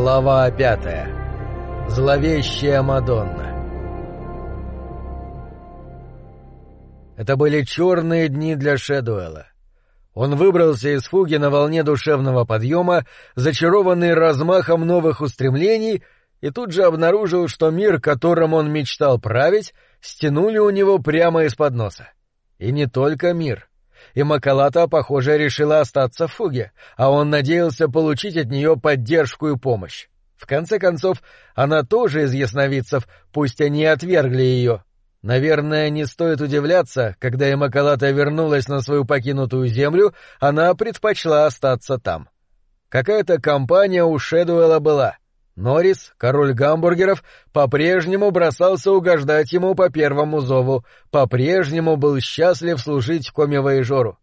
Глава пятая. Зловещая Мадонна. Это были черные дни для Шэдуэла. Он выбрался из фуги на волне душевного подъема, зачарованный размахом новых устремлений, и тут же обнаружил, что мир, которым он мечтал править, стянули у него прямо из-под носа. И не только мир. И Макалата, похоже, решила остаться в фуге, а он надеялся получить от нее поддержку и помощь. В конце концов, она тоже из ясновидцев, пусть они отвергли ее. Наверное, не стоит удивляться, когда Имакалата вернулась на свою покинутую землю, она предпочла остаться там. Какая-то компания у Шэдуэла была. Норрис, король гамбургеров, по-прежнему бросался угождать ему по первому зову, по-прежнему был счастлив служить коми-воежору.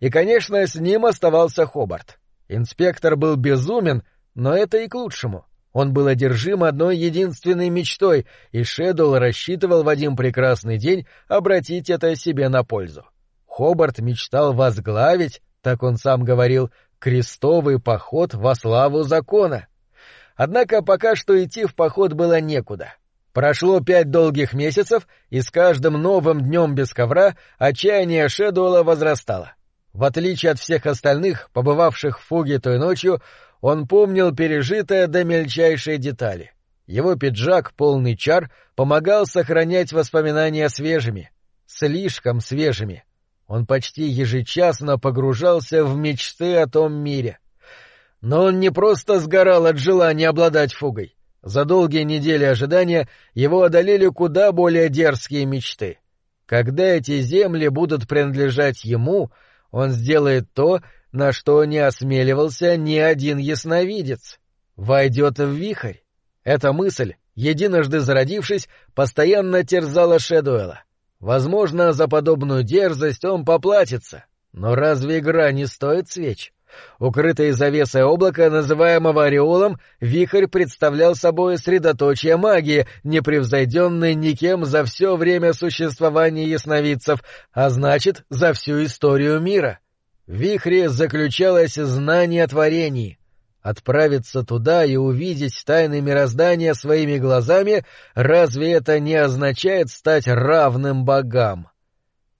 И, конечно, с ним оставался Хобарт. Инспектор был безумен, но это и к лучшему. Он был одержим одной единственной мечтой, и Шэдоу рассчитывал в один прекрасный день обратить это себе на пользу. Хобарт мечтал возглавить, так он сам говорил, крестовый поход во славу закона. Однако пока что идти в поход было некуда. Прошло пять долгих месяцев, и с каждым новым днем без ковра отчаяние Шэдуэлла возрастало. В отличие от всех остальных, побывавших в фуге той ночью, он помнил пережитое до мельчайшей детали. Его пиджак, полный чар, помогал сохранять воспоминания свежими. Слишком свежими. Он почти ежечасно погружался в мечты о том мире. Но он не просто сгорал от желания обладать фугой. За долгие недели ожидания его одолели куда более дерзкие мечты. Когда эти земли будут принадлежать ему, он сделает то, на что не осмеливался ни один ясновидец. Войдет в вихрь. Эта мысль, единожды зародившись, постоянно терзала Шэдуэла. Возможно, за подобную дерзость он поплатится. Но разве игра не стоит свеч? Укрытый завесой облака, называемого ореолом, вихрь представлял собой средоточие магии, непревзойденной никем за все время существования ясновидцев, а значит, за всю историю мира. В вихре заключалось знание творений. Отправиться туда и увидеть тайны мироздания своими глазами, разве это не означает стать равным богам?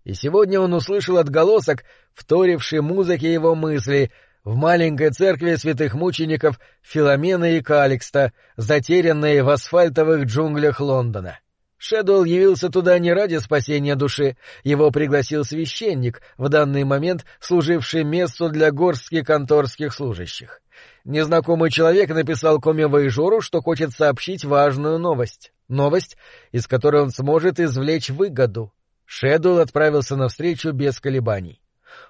И сегодня он услышал отголосок, вторивший музыке его мыслей, в маленькой церкви святых мучеников Филомена и Каликста, затерянной в асфальтовых джунглях Лондона. Шэдуэлл явился туда не ради спасения души, его пригласил священник, в данный момент служивший месту для горстки конторских служащих. Незнакомый человек написал Коме Вейжору, что хочет сообщить важную новость. Новость, из которой он сможет извлечь выгоду. Шэдуэлл отправился навстречу без колебаний.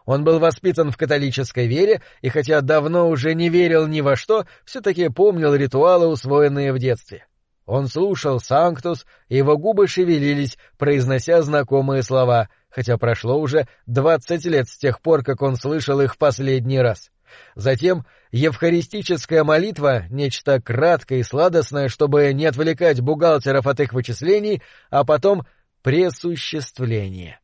Он был воспитан в католической вере и хотя давно уже не верил ни во что, все-таки помнил ритуалы, усвоенные в детстве. Он слушал «Санктус», и его губы шевелились, произнося знакомые слова, хотя прошло уже двадцать лет с тех пор, как он слышал их в последний раз. Затем евхаристическая молитва, нечто краткое и сладостное, чтобы не отвлекать бухгалтеров от их вычислений, а потом пресуществление.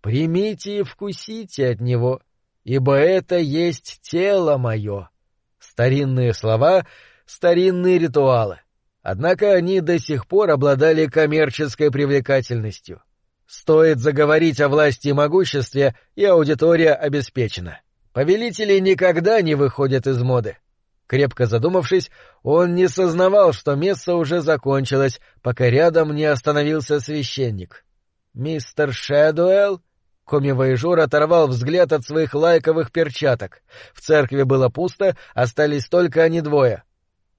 «Примите и вкусите от него, ибо это есть тело мое». Старинные слова, старинные ритуалы. Однако они до сих пор обладали коммерческой привлекательностью. Стоит заговорить о власти и могуществе, и аудитория обеспечена. Повелители никогда не выходят из моды. Крепко задумавшись, он не сознавал, что место уже закончилось, пока рядом не остановился священник. «Мистер Шэдуэлл?» Коми-воежор оторвал взгляд от своих лайковых перчаток. В церкви было пусто, остались только они двое.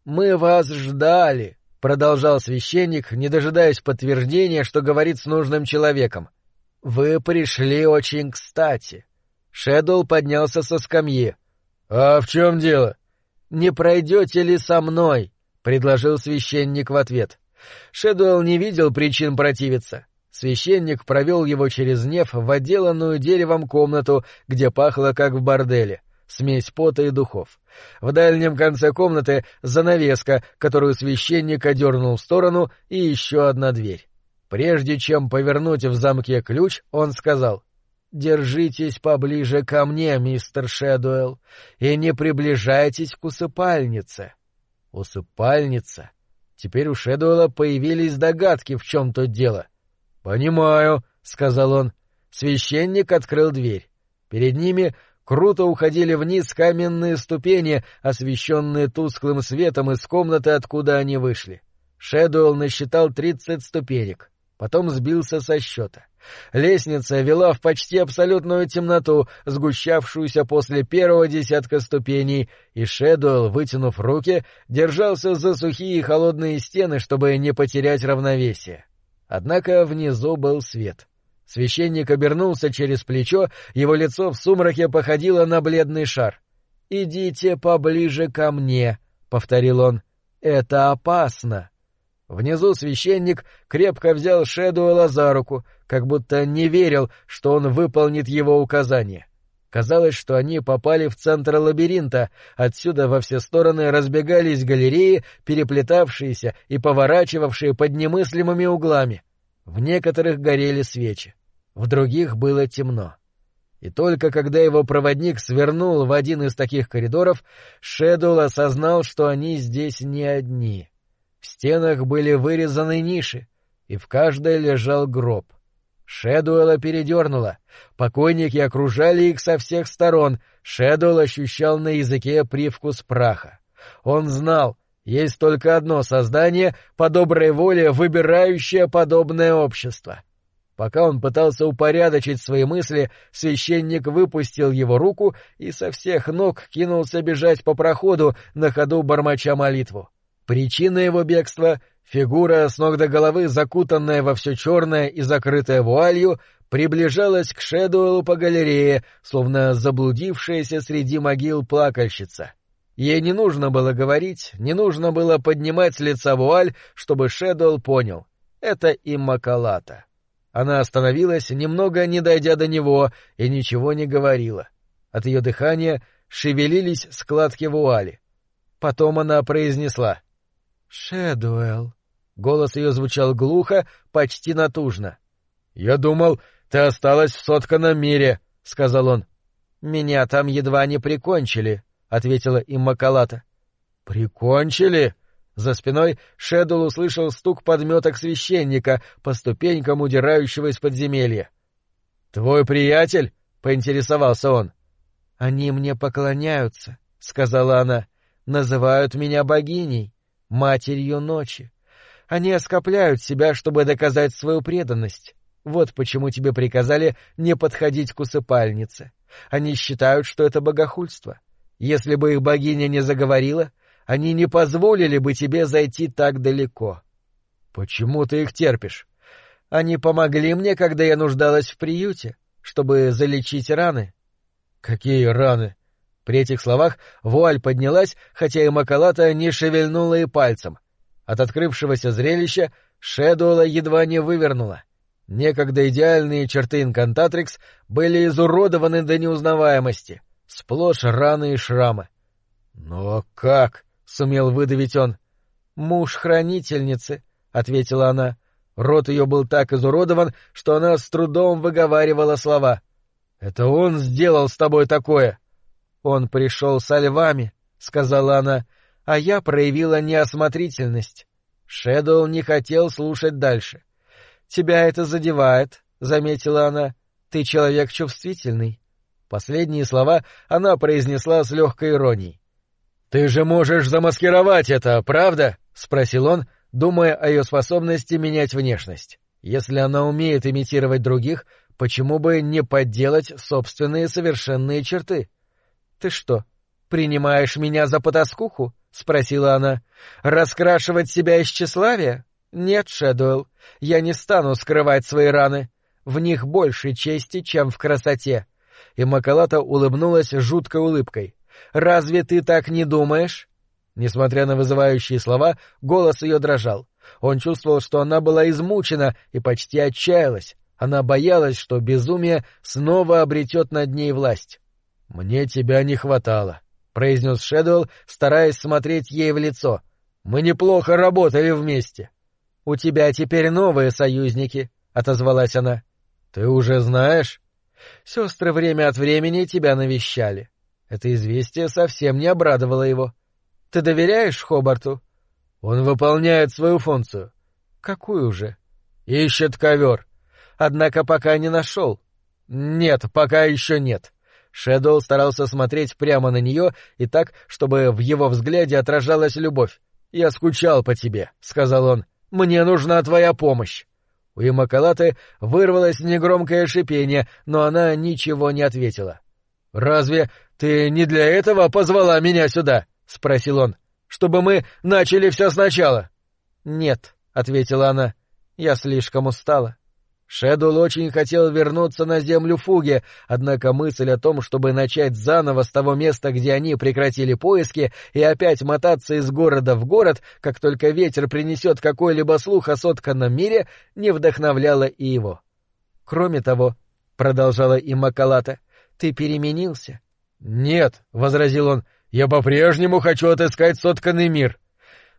«Мы вас ждали», — продолжал священник, не дожидаясь подтверждения, что говорит с нужным человеком. — Вы пришли очень кстати. Шэдоу поднялся со скамьи. — А в чем дело? — Не пройдете ли со мной? — предложил священник в ответ. Шэдуэлл не видел причин противиться. Священник провел его через неф в отделанную деревом комнату, где пахло как в борделе смесь пота и духов. В дальнем конце комнаты занавеска, которую священник одернул в сторону, и еще одна дверь. Прежде чем повернуть в замке ключ, он сказал «Держитесь поближе ко мне, мистер Шэдуэлл, и не приближайтесь к усыпальнице». Усыпальница. Теперь у Шэдуэлла появились догадки, в чем тут дело. — Понимаю, — сказал он. Священник открыл дверь. Перед ними круто уходили вниз каменные ступени, освещенные тусклым светом из комнаты, откуда они вышли. Шэдуэлл насчитал тридцать ступенек, потом сбился со счета. Лестница вела в почти абсолютную темноту, сгущавшуюся после первого десятка ступеней, и Шэдуэлл, вытянув руки, держался за сухие и холодные стены, чтобы не потерять равновесие. Однако внизу был свет. Священник обернулся через плечо, его лицо в сумраке походило на бледный шар. «Идите поближе ко мне», — повторил он. «Это опасно». Внизу священник крепко взял Шэдуэла за руку, как будто не верил, что он выполнит его указание. Казалось, что они попали в центр лабиринта, отсюда во все стороны разбегались галереи, переплетавшиеся и поворачивавшие под немыслимыми углами. В некоторых горели свечи, в других было темно. И только когда его проводник свернул в один из таких коридоров, Шэдул осознал, что они здесь не одни — стенах были вырезаны ниши, и в каждой лежал гроб. Шэдуэлла передернула. Покойники окружали их со всех сторон. Шэдуэлл ощущал на языке привкус праха. Он знал, есть только одно создание, по доброй воле выбирающее подобное общество. Пока он пытался упорядочить свои мысли, священник выпустил его руку и со всех ног кинулся бежать по проходу, на ходу бормоча молитву. Причина его бегства — фигура с ног до головы, закутанная во все черное и закрытая вуалью, приближалась к Шэдуэлу по галерее, словно заблудившаяся среди могил плакальщица. Ей не нужно было говорить, не нужно было поднимать с лица вуаль, чтобы Шэдуэлл понял — это Иммакалата. Она остановилась, немного не дойдя до него, и ничего не говорила. От ее дыхания шевелились складки вуали. Потом она произнесла — Шэдуэлл. Голос ее звучал глухо, почти натужно. Я думал, ты осталась в сотканном мире, сказал он. Меня там едва не прикончили, ответила им Макалата. Прикончили? За спиной Шэдул услышал стук подметок священника по ступенькам удирающего из подземелья. Твой приятель? поинтересовался он. Они мне поклоняются, сказала она. Называют меня богиней матерью ночи. Они оскопляют себя, чтобы доказать свою преданность. Вот почему тебе приказали не подходить к усыпальнице. Они считают, что это богохульство. Если бы их богиня не заговорила, они не позволили бы тебе зайти так далеко. Почему ты их терпишь? Они помогли мне, когда я нуждалась в приюте, чтобы залечить раны. Какие раны? При этих словах вуаль поднялась, хотя и Макалата не шевельнула и пальцем. От открывшегося зрелища Шэдуэлла едва не вывернула. Некогда идеальные черты инкантатрикс были изуродованы до неузнаваемости, сплошь раны и шрамы. «Но как?» — сумел выдавить он. «Муж хранительницы», — ответила она. Рот ее был так изуродован, что она с трудом выговаривала слова. «Это он сделал с тобой такое!» «Он пришел со львами», — сказала она, — «а я проявила неосмотрительность». Шэдоу не хотел слушать дальше. «Тебя это задевает», — заметила она. «Ты человек чувствительный». Последние слова она произнесла с легкой иронией. «Ты же можешь замаскировать это, правда?» — спросил он, думая о ее способности менять внешность. Если она умеет имитировать других, почему бы не подделать собственные совершенные черты? Ты что, принимаешь меня за потаскуху? спросила она. Раскрашивать себя из тщеславия? Нет, Шэдуэлл, я не стану скрывать свои раны. В них больше чести, чем в красоте. И Макалата улыбнулась жуткой улыбкой. Разве ты так не думаешь? Несмотря на вызывающие слова, голос ее дрожал. Он чувствовал, что она была измучена и почти отчаялась. Она боялась, что безумие снова обретет над ней власть. — Мне тебя не хватало, — произнес Шэдуэлл, стараясь смотреть ей в лицо. — Мы неплохо работали вместе. — У тебя теперь новые союзники, — отозвалась она. — Ты уже знаешь? Сестры время от времени тебя навещали. Это известие совсем не обрадовало его. Ты доверяешь Хобарту? Он выполняет свою функцию. Какую же? Ищет ковер. Однако пока не нашел. Нет, пока еще нет. Шэдоу старался смотреть прямо на нее и так, чтобы в его взгляде отражалась любовь. «Я скучал по тебе», — сказал он. «Мне нужна твоя помощь». У Имакалаты вырвалось негромкое шипение, но она ничего не ответила. «Разве ты не для этого позвала меня сюда?» — спросил он. «Чтобы мы начали все сначала». «Нет», — ответила она, — «я слишком устала». Шэдул очень хотел вернуться на землю Фуги, однако мысль о том, чтобы начать заново с того места, где они прекратили поиски, и опять мотаться из города в город, как только ветер принесет какой-либо слух о сотканном мире, не вдохновляла и его. «Кроме того», — продолжала им Макалата, — «ты переменился». «Нет», — возразил он, — «я по-прежнему хочу отыскать сотканный мир».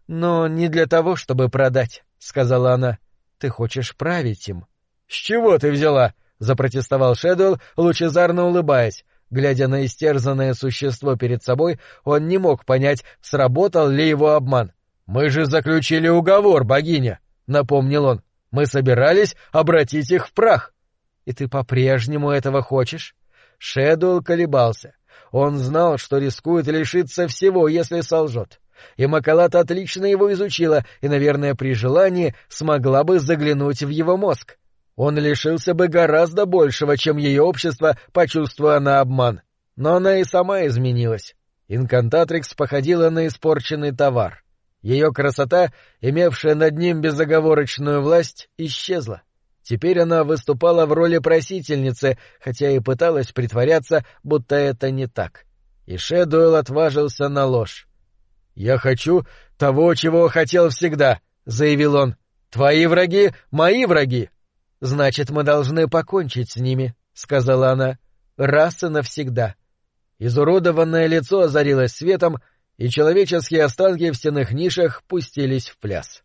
«Но не для того, чтобы продать», — сказала она. «Ты хочешь править им». «С чего ты взяла?» — запротестовал Шэдуэлл, лучезарно улыбаясь. Глядя на истерзанное существо перед собой, он не мог понять, сработал ли его обман. «Мы же заключили уговор, богиня!» — напомнил он. «Мы собирались обратить их в прах!» «И ты по-прежнему этого хочешь?» Шэдуэлл колебался. Он знал, что рискует лишиться всего, если солжет. И Макалат отлично его изучила и, наверное, при желании смогла бы заглянуть в его мозг он лишился бы гораздо большего, чем ее общество, почувствуя на обман. Но она и сама изменилась. Инкантатрикс походила на испорченный товар. Ее красота, имевшая над ним безоговорочную власть, исчезла. Теперь она выступала в роли просительницы, хотя и пыталась притворяться, будто это не так. И Шэдуэлл отважился на ложь. «Я хочу того, чего хотел всегда», — заявил он. «Твои враги — мои враги. Значит, мы должны покончить с ними, сказала она, раз и навсегда. Изуродованное лицо озарилось светом, и человеческие останки в стенных нишах пустились в пляс.